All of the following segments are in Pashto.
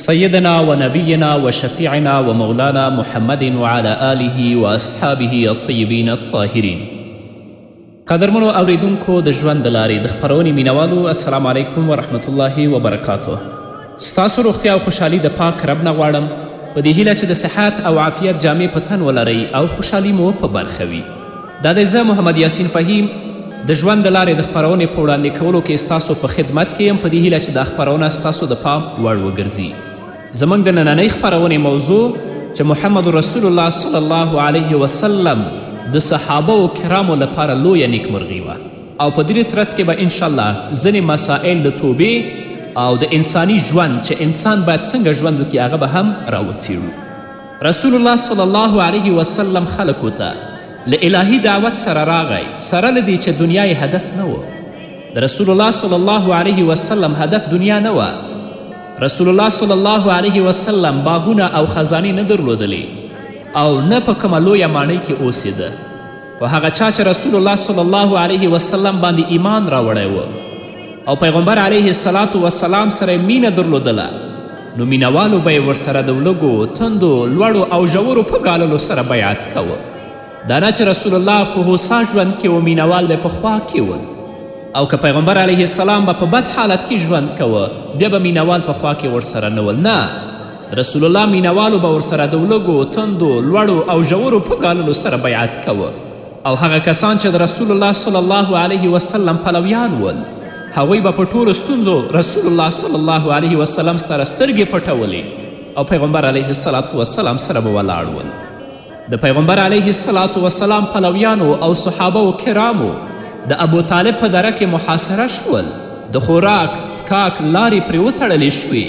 سیدنا و نبینا و شفیعنا و مولانا محمد وعلی آله و اصحابه الطیبین الطاهرین قدرمنو اوریدونکو د ژوند د لارې د خپرونې مینوالو السلام علیکم ورحمت الله وبرکاته ستاسو روغتیا او خوشحالي د پاک رب نه غواړم په دې هیله چې د صحت او عافیت جامې په تن ولرئ او خوشحالي مو په برخه وي دا دی زه محمد یاسین فهیم د ژوند د لارې د خپرونې په وړاندې کولو کې ستاسو په خدمت کې یم په دې هیله چې دا خپرونه ستاسو د پام وړ وګرځي زموږ د نننۍ خپرونې موضوع چې محمد رسول الله صلی الله علیه وسلم د صحابه و کرامو لپاره لویه نیکمرغي وه او په دې ترڅ کې به انشاءالله ځینې مسائل د توبې او د انساني ژوند چې انسان باید څنګه ژوند وکړي هغه به هم راوڅیړو رسول الله صلی الله علیه وسلم خلکو ته له الهي دعوت سره راغی سره له دې چې دنیا یې هدف نه و د رسول الله صلی الله علیه وسلم هدف دنیا نه وه رسول الله صلی الله علیه وسلم باغونه او خزانې نه درلودلې او نه په کومه لویه ماڼۍ کې اوسېده په هغه چا چې رسول الله صلی الله علیه وسلم باندې ایمان راوړی و او پیغمبر علیه السلام وسلام سره مینه درلودله نو مینوالو به یې ورسره د ولږو تندو لوړو او ژورو په ګاللو سره بیعت کوه دا نه چې رسول الله په هوسا ژوند کې و مینوال به په خوا کې ول او که پیغمبر علیه السلام به په بد حالت کې ژوند کوه بیا به مینوال په خوا کې ورسره نه ول نه رسول الله مینوالو به ورسره د ولږو تندو لوړو او ژورو په ګاللو سره بیعت کوه او هغه کسان چې د رسول الله صلی الله علیه وسلم پلویان ول هغوی به په ټولو ستونزو رسول الله صلی الله علیه وسلم سره سترګې پټولې او پیغمبر علیه السلام وسلام سره به ولاړ ول د پیغمبر علیه السلام وسلام پلویانو او صحابه و کرامو د ابو طالب په دره کې محاصره شول د خوراک څکاک لارې پرې وتړلې شوې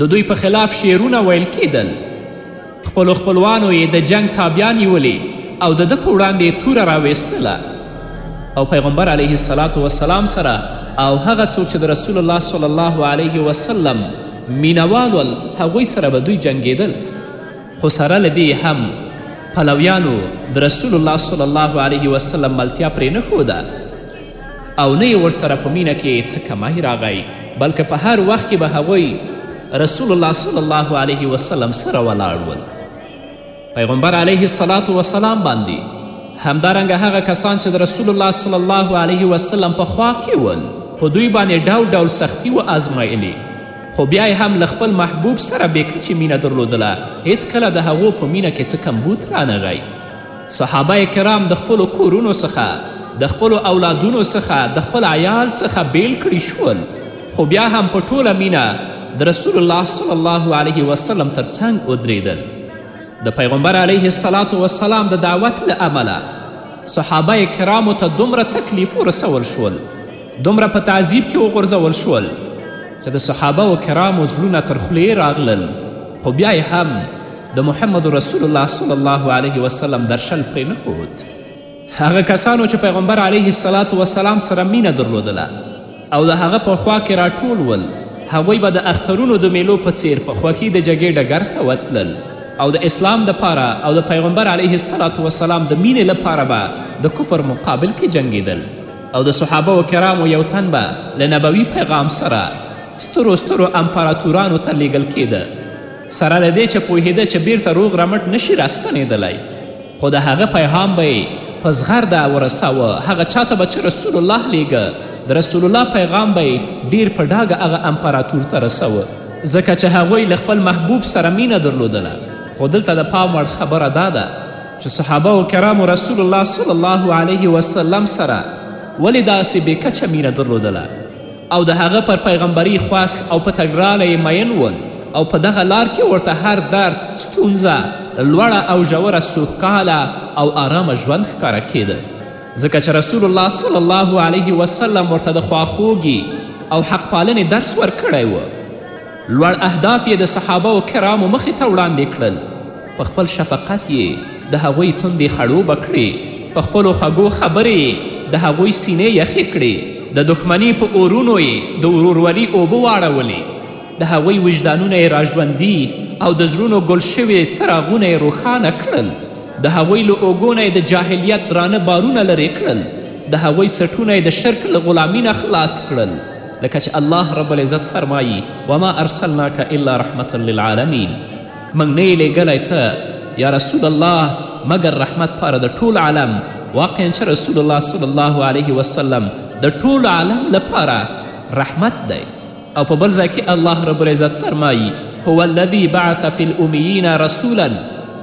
د دوی په خلاف شعرونه ویل کېدل خپلو خپلوانو یې د جنګ تابیا نیولې او د ده په وړاندې یې توره راویستله او پیغمبر علیه السلام وسلام سره او هغه څوک چې د رسول الله صلی الله علیه وسلم مینوال ول هغوی سره به دوی جنګېدل خو سره له دې هم پلویانو د رسول الله صلی الله علیه وسلم ملتیا پرې نه ښوده او نه یې ورسره په مینه کې څه کمی راغی بلکې په هر وخت کې به هغوی رسول الله صلی الله علیه وسلم سره ولاړ ول پیغمبر علیه الصلاة وسلام باندې همدارنګه هغه کسان چې د رسول الله صلی الله علیه وسلم په خوا کې ول په دوی باندې ډول ډول سختی و آزمایلې خو بیا هم له خپل محبوب سره بې کچې مینه درلودله هیڅکله د هغو په مینه کې څه کمبود رانغی صحابه کرام د خپلو کورونو څخه، د خپلو اولادونو څخه، د خپل عیال څخه بیل کړي شول، خو بیا هم په ټوله مینه د رسول الله صلی الله علیه وسلم تر څنګ ودریدل. د پیغمبر علیه السلام وسلام د دعوت له امله صحابه کرامو ته دومره تکلیف ورسول شول، دومره په تعذیب کې وغورځول شول چې د صحابه و کرامو زړونه تر خولې راغلل خو بیا هم د محمد رسول الله صلی الله علیه وسلم درشل پرې نه ښود هغه کسانو چې پیغمبر علیه السلام وسلام سره مینه درلودله او د هغه په خوا کې راټول ول هغوی به د اخترونو د میلو په څیر په خوښي د جګې ډګر ته وتلل او د اسلام دپاره او د پیغمبر علیه السلام وسلام د مینې لپاره به د کفر مقابل کې جنګیدل او د صحابه و کرامو یو تن به له نبوي پیغام سره سترو سترو امپراتورانو ته لیږل کیده سره له دې چې پوهیده چې بیرته روغ رمټ نشي راستنیدلی خو د هغه پیغام به په زغرده ورساوه هغه چا ته به چې رسول الله لیږه د رسول الله پیغام به ډیر په ډاګه هغه امپراتور ته رسوه ځکه چې هغوی له خپل محبوب سره مینه درلودله خو دلته د پام وړ خبره دا ده چې صحابه و کرامو رسول الله صلی الله علیه وسلم سره ولې داسې بې کچه مینه درلودله او د هغه پر پیغمبري خوښ او په تګراله یې مین ول او په دغه لار کې ورته هر درد ستونزه لوړه او ژوره سوکاله او آرامه ژوند ښکاره کیده ځکه چې رسول الله صلی الله علیه وسلم ورته د خواخوږي او حق پالنې درس ورکړی و لوړ اهداف یې د صحابه و کرامو مخې ته وړاندې کړل په خپل شفقت یې د هغوی تندې خړوبه کړې په خپلو خوږو خبرې یې د هغوی سینې یخې کړې د دښمني په اورونو یې د ورورولي اوبه واړولې د هغوی وجدانونه یې راژوندي او د زړونو ګل شوي څراغونه یې روښانه کړل د هغوی له اوږو نه د جاهلیت درانه بارونه لرې کړل د هغوی سټونه د شرک له غلامي نه خلاص کړل لکه چې الله رب العزت فرمایی وما ارسلناک الا رحمتا للعالمین موږ نه یې لیږلی ته یا رسول الله مګر رحمت پاره د ټول عالم واقعا چې رسول الله صلی الله علیه وسلم د ټول عالم لپاره رحمت دی او په بل ځای کې الله رب العزت فرمایی هو الذي بعث في الامیین رسولا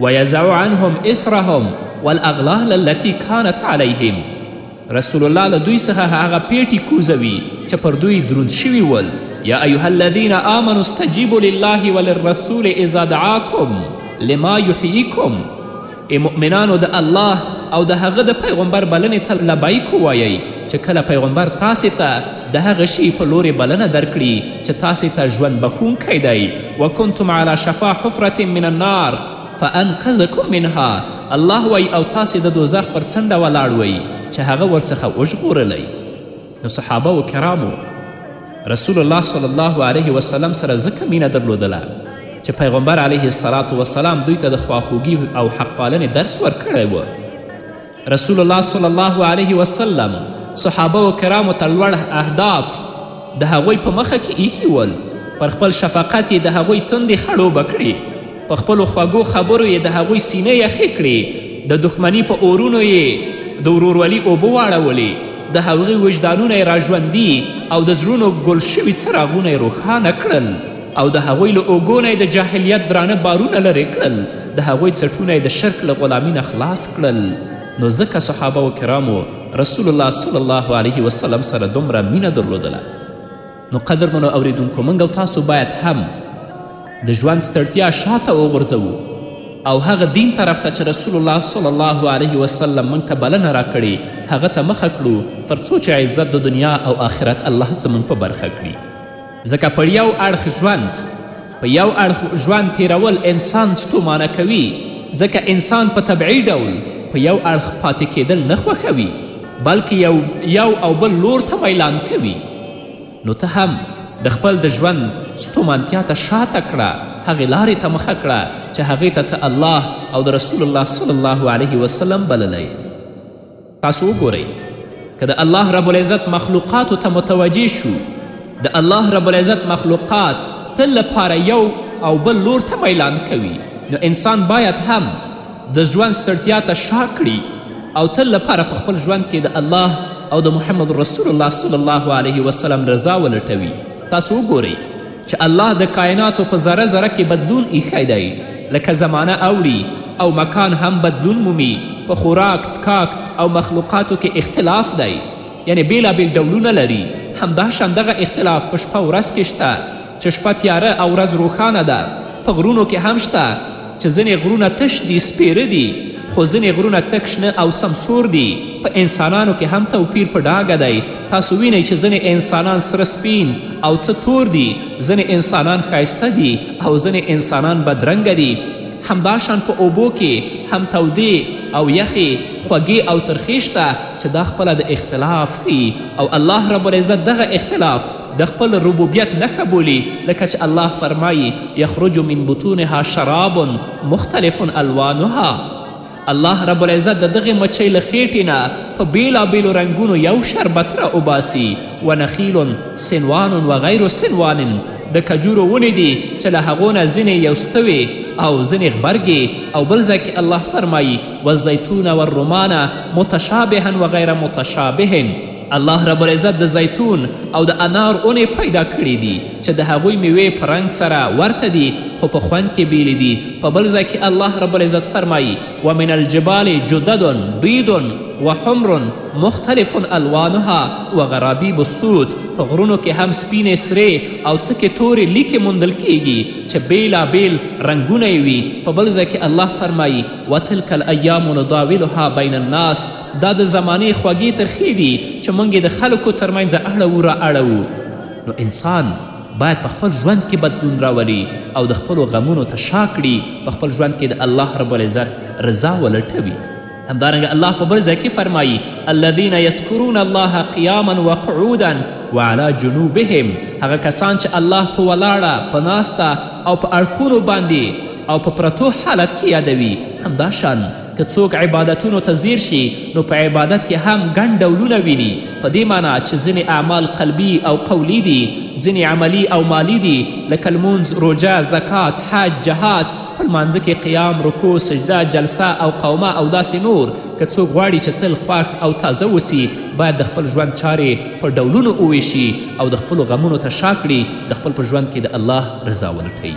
ويزع عنهم اسرهم والاغلال التي كانت عليهم رسول الله له دوی څخه هغه پیټي کوزوي چې پر دوی دروند شوي ول یا ایها الذین آمنوا استجیبوا لله وللرسول اذا دعاکم لما یحییکم ای مؤمنانو د الله او د هغه د پیغمبر بلنې ته لبیک ووایئ چې کله پیغمبر تاسې ته د هغه شي په لورې بلنه درکړي چې تاسې ته ژوند بښونکی دی وکنتم علی شفا حفرة من النار فانقذکم منها الله وایي او تاسې د دوزخ پر څنډه ولاړ وئ چې هغه ورڅخه وژغورلی نو صحابه و کرامو رسول الله صلی الله علیه وسلم سره ځکه مینه درلودله چې پیغمبر علیه السلام دوی ته د خواخوږي او حق پالنې درس ورکړی و رسول الله صلی الله علیه وسلم صحابه و کرامو ته لوړ اهداف د هغوی په مخه کې ایښي ول پر خپل شفقت یې د هغوی تندې خړوبه کړي په خپلو خوږو خبرو یې د هغوی سینې یخې کړې د دښمني په اورونو یې د ورورولي اوبه واړولې د هغوی وجدانونه یې راژوندي او د زړونو ګل شوي څراغونه یې روښانه کړل او د هغوی له اوږو نه یې د جاهلیت درانه بارونه لرې کړل، د هغوی څټونه یې د شرک له غلامي نه خلاص کړل، نو ځکه صحابه کرامو رسول الله صلی الله علیه وسلم سره دومره مینه درلودله. نو قدرمنو اوریدونکو موږ او تاسو باید هم د ژوند ستړتیا شاته وغورځوو او هغه دین طرف ته چې رسول الله صلی الله علیه وسلم موږ ته بلنه راکړې هغه ته مخه کړو تر څو چې عزت د دنیا او آخرت الله زموږ په برخه کړي. ځکه پر یو اړخ ژوند په یو اړخ ژوند تیرول انسان ستومانه کوي ځکه انسان په طبعي ډول په یو اړخ پاتې کیدل نه خوښوي بلکې یو یو او بل لور ته میلان کوي نو ته هم د خپل د ژوند ستومانتیا ته شاته کړه هغې لارې ته مخه کړه چې هغې ته ته الله او د رسول الله صلی الله علیه وسلم بللی تاسو وګورئ که د الله رب العزت مخلوقاتو ته متوجه شو د الله رب العزت مخلوقات تل لپاره یو او بل لور ته میلان کوي نو انسان باید هم د ژوند ستړتیا ته شا کړي او تل لپاره په خپل ژوند کې د الله او د محمد رسول الله صلی الله علیه وسلم رضا ولټوي تاسو وګورئ چې الله د کائناتو په ذره ذره کې بدلون ایښی دی لکه زمانه اوړي او مکان هم بدلون مومي په خوراک څکاک او مخلوقاتو کې اختلاف دی یعنی بېلابېل ډولونه لري همداشان دغه اختلاف په شپه ورځ کې شته چې شپه تیاره او ورځ روښانه ده په غرونو کې هم شته چې ځینې غرونه تش دي، سپېره دي، خو ځینې غرونه تک شنه او سمسور دي. په انسانانو کې هم توپیر په ډاګه دی. تاسو وینئ چې ځینې انسانان سره سپین او څه تور دي، ځینې انسانان ښایسته دي او ځینې انسانان بدرنګه دي. همداشان په اوبو کې هم تودې او یخې، خوږې او ترخې شته چې دا خپله د اختلاف ښیي او الله رب العزت دغه اختلاف، د خپل ربوبیت نښه بولي، لکه چې الله فرمايي، یخرج من بطونها شراب مختلف الوانها، الله رب العزت د دغې مچۍ له خېټې نه په بېلابېلو رنګونو یو شربت را اوباسي، ونخیل سنوان و غیر سنوان، د کجورو ونې دي چې له هغو نه ځینې یوستوې او ځینې غبرګې او بل ځای کې الله فرمايي، والزیتون والرمان متشابها و غیر متشابه. الله رب العزت د زیتون او د انار ونې پیدا کړې دي چې د هغوی میوې په رنګ سره ورته دي خو په خوند کې بیلې دي په بل ځای کې الله رب العزت فرمایي ومن الجبال جدد بید وحمر مختلف الوانها وغرابیب السود په غرونو کې هم سپینې سرې او تکې تورې لیکې موندل کیږي چې بیلابیل رنګونه یې وي په بل ځای کې الله فرمایي وتلک الایام نداولها بین الناس دا د زمانې خوږې ترخې دي چې موږ یې د خلکو ترمنځ اړوو را اړوو نو انسان باید په خپل ژوند کې بدلون راولي او د خپلو غمونو ته شا کړي په خپل ژوند کې د الله رب العزت رضا ولټوي همدارنګه الله په بل ځای کې فرمایي الذین یذکرون الله قیاما وقعودا وعلى جنوبهم هغه کسان چې الله په ولاړه په ناسته او په اړخونو باندې او په پرتو حالت کې یادوي همداشان که څوک عبادتونو ته ځیر شي نو په عبادت کې هم ګڼ ډولونه ویني په دې معنا چې ځینې اعمال قلبي او قولي دي ځینې عملي او مالي دي لکه لمونځ روژه زکات حج جهاد په لمانځه کې قیام رکوع سجده جلسه او قومه او داسې نور که څوک غواړي چې تل خوښ او تازه اوسي باید د خپل ژوند چارې په ډولونو وویشي او د خپلو غمونو ته شا کړي د خپل په ژوند کې د الله رضا ولټوي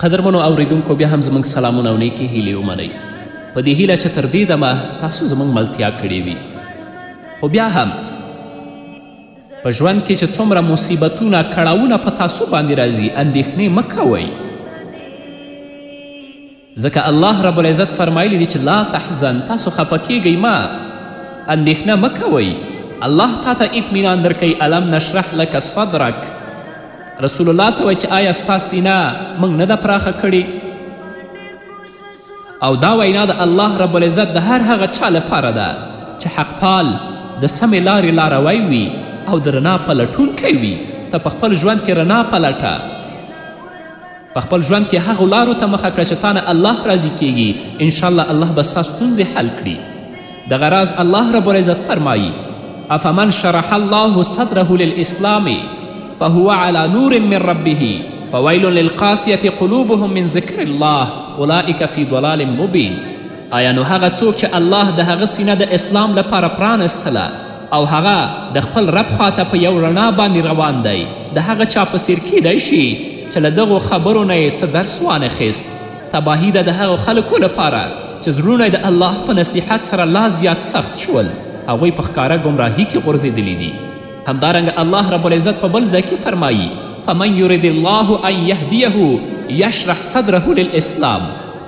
قدرمنو اوریدونکو بیا هم زموږ سلامونه او نیکې هیلې ومنئ په دې هیله چې تر دې دمه تاسو زموږ ملتیا کړې وي خو بیا هم په ژوند کې چې څومره مصیبتونه کړاوونه په تاسو باندې راځي اندېښنې مه کوئ ځکه الله رب العزت فرمایلی دی چې لا تحزن تاسو خفه کیږئ مه اندېښنه مه کوئ الله تا ته اطمینان درکوي الم نشرح لک صدرک رسول الله ته وایي چې آیا ستا سینه موږ نه ده پراخه کړې او دا وینا د الله رب العزت د هر هغه چا لپاره ده چې حق پال د سمې لارې لاروی وي او د رنا پلټونکی وي ته په خپل ژوند کې رنا پلټه په خپل ژوند کې هغو لارو ته مخه کړه چې تا نه الله راضي کیږي انشاالله الله به ستا ستونزې حل کړي دغه راز الله رب العزت فرمایی افمن شرح الله صدره للاسلام فهو على نور من ربه فویل للقاسیة قلوبهم من ذکر الله اولئک فی ضلال مبین ایا نو هغه څوک چې الله د هغه سینه د اسلام لپاره پرانستله او هغه د خپل رب خواته په یو رڼا باندې روان دی د هغه چا په څیر کیدای شي چې له دغو خبرو نه یې څه درس وانخیست تباهي ده د هغو خلکو لپاره چې زړونه د الله په نصیحت سره لا زیات سخت شول هغوی په ښکاره ګمراهي کې غورځېدلي دي همدارنګه الله رب العزت په بل ځای کې فرمایي فمن یرید الله ان یهدیه یشرح صدره للاسلام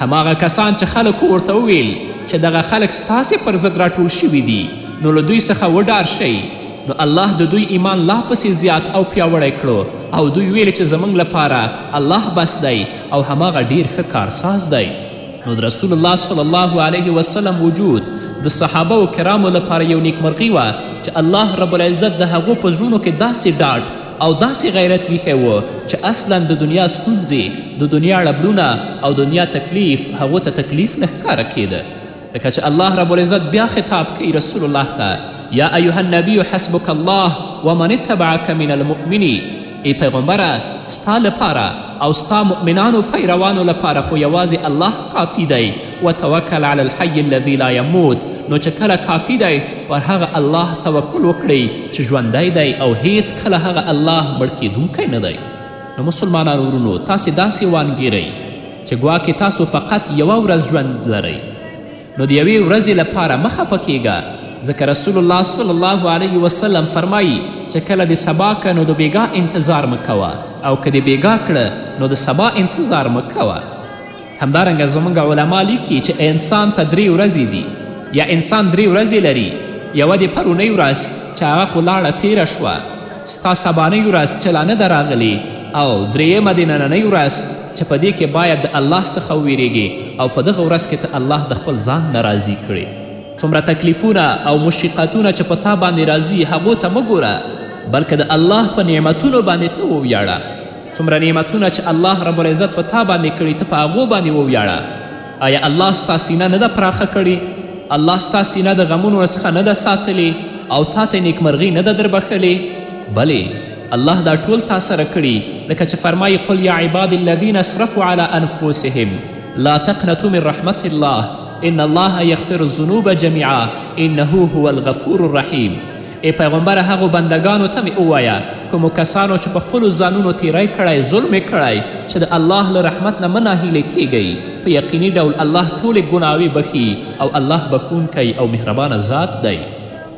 هماغه کسان چې خلکو ورته وویل چې دغه خلک ستاسې پر ضد راټول شوي دي نو له دوی څخه وډار شئ نو الله د دوی ایمان لا پسې زیات او پیاوړی کړو او دوی ویل چې زموږ لپاره الله بس دی او هماغه ډیر ښه کارساز دی نو د رسول الله صلی الله علیه وسلم وجود د صحابه و کرامو لپاره یو نیکمرغي وه چې الله رب العزت د هغو په زړونو کې داسې ډاډ او داسې غیرت ویښی و چې اصلا د دنیا ستونزې د دنیا ړبړونه او دنیا تکلیف هغو ته تکلیف نه ښکاره کیده لکه چې الله رب العزت بیا خطاب کوي رسول الله ته یا ایها النبی حسبک الله ومن اتبعک من المؤمنی ای پیغمبره ستا لپاره او ستا مؤمنانو پیروانو لپاره خو یوازې الله کافی دی وتوکل علی الحی الذی لا یموت نو چې کله کافي دی پر هغه الله توکل وکړئ چې ژوندی دی او هیڅ کله هغه الله مړ کیدونکی نه دی نو مسلمانانو ورونو تاسې داسې وانګیرئ چې ګواکې تاسو فقط یوه ورځ ژوند لرئ نو د یوې ورځې لپاره مه خفه کیږه ځکه رسول الله صلی الله علیه وسلم فرمایی چې کله د سبا که نو د بیګا انتظار مه کوه او که د بیګا کړه نو د سبا انتظار مه کوه همدارنګه زموږ علما لیکي چې انسان ته درې ورځې دي یا انسان درې ورځې لري یوه دې پرونۍ ورځ چې هغه خو لاړه تیره شوه ستا سبانۍ ورځ چې لا نه ده راغلې او درېیمه دې نننۍ ورځ چې په دې کې باید د الله څخه وویریږې او په دغه ورځ کې ته الله د خپل ځان نه راضي کړې څومره تکلیفونه او مشقتونه چې په تا باندې راځي هغو ته مه ګوره بلکې د الله په نعمتونو باندې ته وویاړه څومره نعمتونه چې الله رب العزت په تا باندې کړي ته په هغو باندې وویاړه آیا الله ستا سینه نه ده پراخه کړې الله ستا سینه د غمونو څخه نه ده ساتلې او تا ته نیکمرغي نه ده دربښلې بلې الله دا ټول تا سره کړي لکه چې فرمایي قل یا عباد الذین اسرفوا علی انفسهم لا تقنتو من رحمت الله ان الله یغفر الذنوب جمیعا انه هو الغفور الرحیم ای پیغمبره هغو بندګانو ته مې ووایه کومو کسانو چې په خپلو ځانونو تیری کړی ظلم یې کړی چې د الله له رحمت نه مه ناهیلې کیږئ په یقیني ډول الله ټولې ګناوې بخښي او الله بخښونکی او مهربانه ذات دی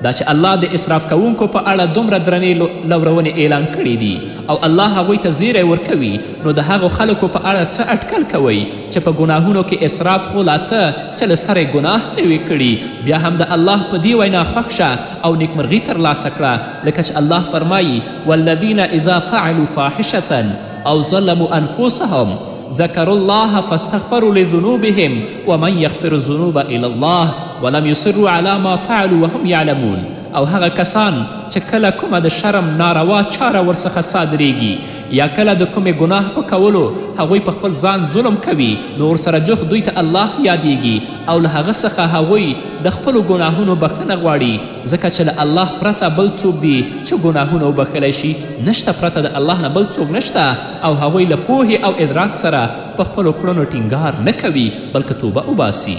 دا چې الله د اصراف کوونکو په اړه دومره درنې لورونې اعلان کړې دي او الله هغوی ته زیری ورکوي نو د هغو خلکو په اړه څه اټکل کوئ چې په ګناهونو کې اسراف خو لا څه چې له سره یې ګناه نه وي کړي، بیا هم د الله په دې وینا خوښ شه او نیکمرغي تر لاسه کړه، لکه چې الله فرمایي، والذین اذا فعلوا فاحشة او ظلموا انفسهم ذکروا الله فاستغفروا لذنوبهم ومن یغفر الذنوب الا الله ولم یصروا علی ما فعلوا وهم یعلمون او هغه کسان چې کله کومه د شرم ناروا چاره ورڅخه صادریږي یا کله د کومې ګناه په کولو هغوی په خپل ځان ظلم کوي نو ورسره جوخت دوی ته الله یادیږي او له هغه څخه هغوی د خپلو ګناهونو بخښنه غواړي ځکه چې له الله پرته بل څوک دي چې ګناهونه وبخښلی شي نشته پرته د الله نه بل څوک نشته او هغوی له پوهې او ادراک سره په خپلو کړنو ټینګار نه کوي بلکه توبه وباسي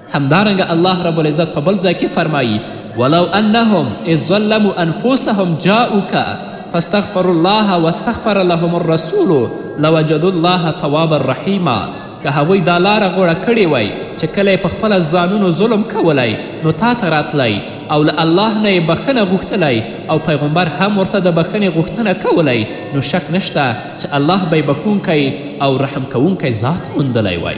همدارنګه الله رب العزت په بل ځای کې فرمایي ولو انهم اذ ظلموا انفسهم جاءوک فاستغفر الله واستغفر لهم الرسول لوجدوا الله توابا رحیما که هغوی دا لاره غوړه کړې وای چې کله په خپله ځانونو ظلم کولی نو تا ته راتلی او له الله نه یې بخښنه غوښتلی او پیغمبر هم ورته د بخښنې غوښتنه کولی نو شک نشته چې الله به یې بخښونکی او رحم کوونکی ذات موندلی وای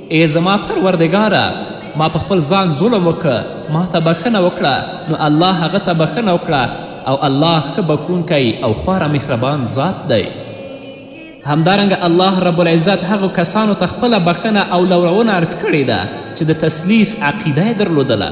ای زما پروردګاره! ما په خپل ځان ظلم وکړ، ماته بخښنه وکړه، نو الله هغه ته بخښنه وکړه او الله ښه بخښونکی او خورا مهربان ذات دی. همدارنګه الله رب العزت هغو کسانو ته خپله بخښنه او لورونه عرض کړې ده چې د تثلیث عقیده یې درلودله.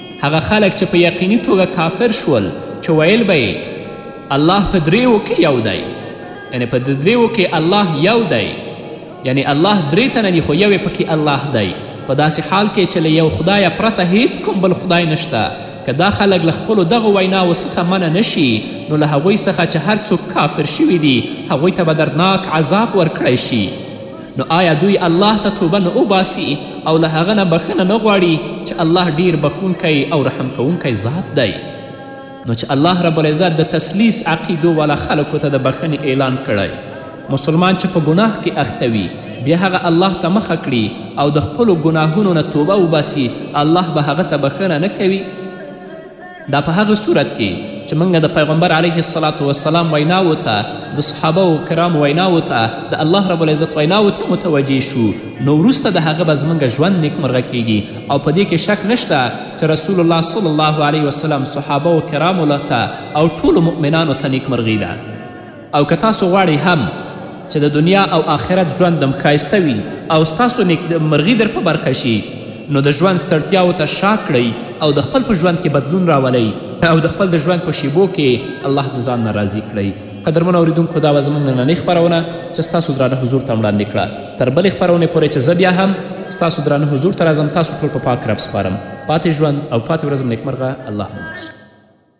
هغه خلک چې په یقیني توګه کافر شول چې ویل به یې الله په دریو کې یو دی یعنی په دریو کې الله یو دی یعنی الله درې تنه دي خو یو پکې الله دی په داسې حال کې چې له یو خدایه پرته هیڅ کوم بل خدای نشته که دا خلک له خپلو دغو ویناو څخه منع نشي نو له هغوی څخه چې هر څوک کافر شوي دي هغوی ته به دردناک عذاب ورکړی شي نو آیا دوی الله ته توبه نه اوباسي او له هغه نه بخښنه نه غواړي چې الله ډیر بخښونکی او رحم کوونکی ذات دی نو چې الله رب العزت د تسلیس عقیدو والا خلکو ته د بخښنې اعلان کړی مسلمان چې په ګناه کې اخته وي بیا هغه الله ته مخه کړي او د خپلو ګناهونو نه توبه وباسي الله به هغه ته بخښنه نه کوي دا په هغه صورت کې چې موږ د پیغمبر علیه الصلاة والسلام ویناوو ته د صحابه و کرامو ویناوو ته د الله رب العزت ویناوو ته متوجه شو نو وروسته د هغه به زموږ ژوند نیکمرغه کیږي او په دې کې شک نشته چې رسول الله صلی الله علیه وسلم صحابه و کرامو ته او ټولو مؤمنانو ته نیکمرغي ده او که تاسو غواړئ هم چې د دنیا او آخرت ژوند هم ښایسته وي او ستاسو نیکمرغي در په برخه شي نو د ژوند ستړتیاو ته شا کړئ او د خپل په ژوند کې بدلون راولئ او د خپل د ژوند په شیبو کې الله د ځان نه راضي کړئ قدرمن اوریدونکو دا وه زموږ نننۍ خپرونه چې ستاسو درانه حضور ته وړاندې کړه تر بلې خپرونې پورې چې زه بیا هم ستاسو درانه حضور ته راځم تاسو ټول په پاک رب سپارم پاتې ژوند او پاتې ورځم نیکمرغه الله مو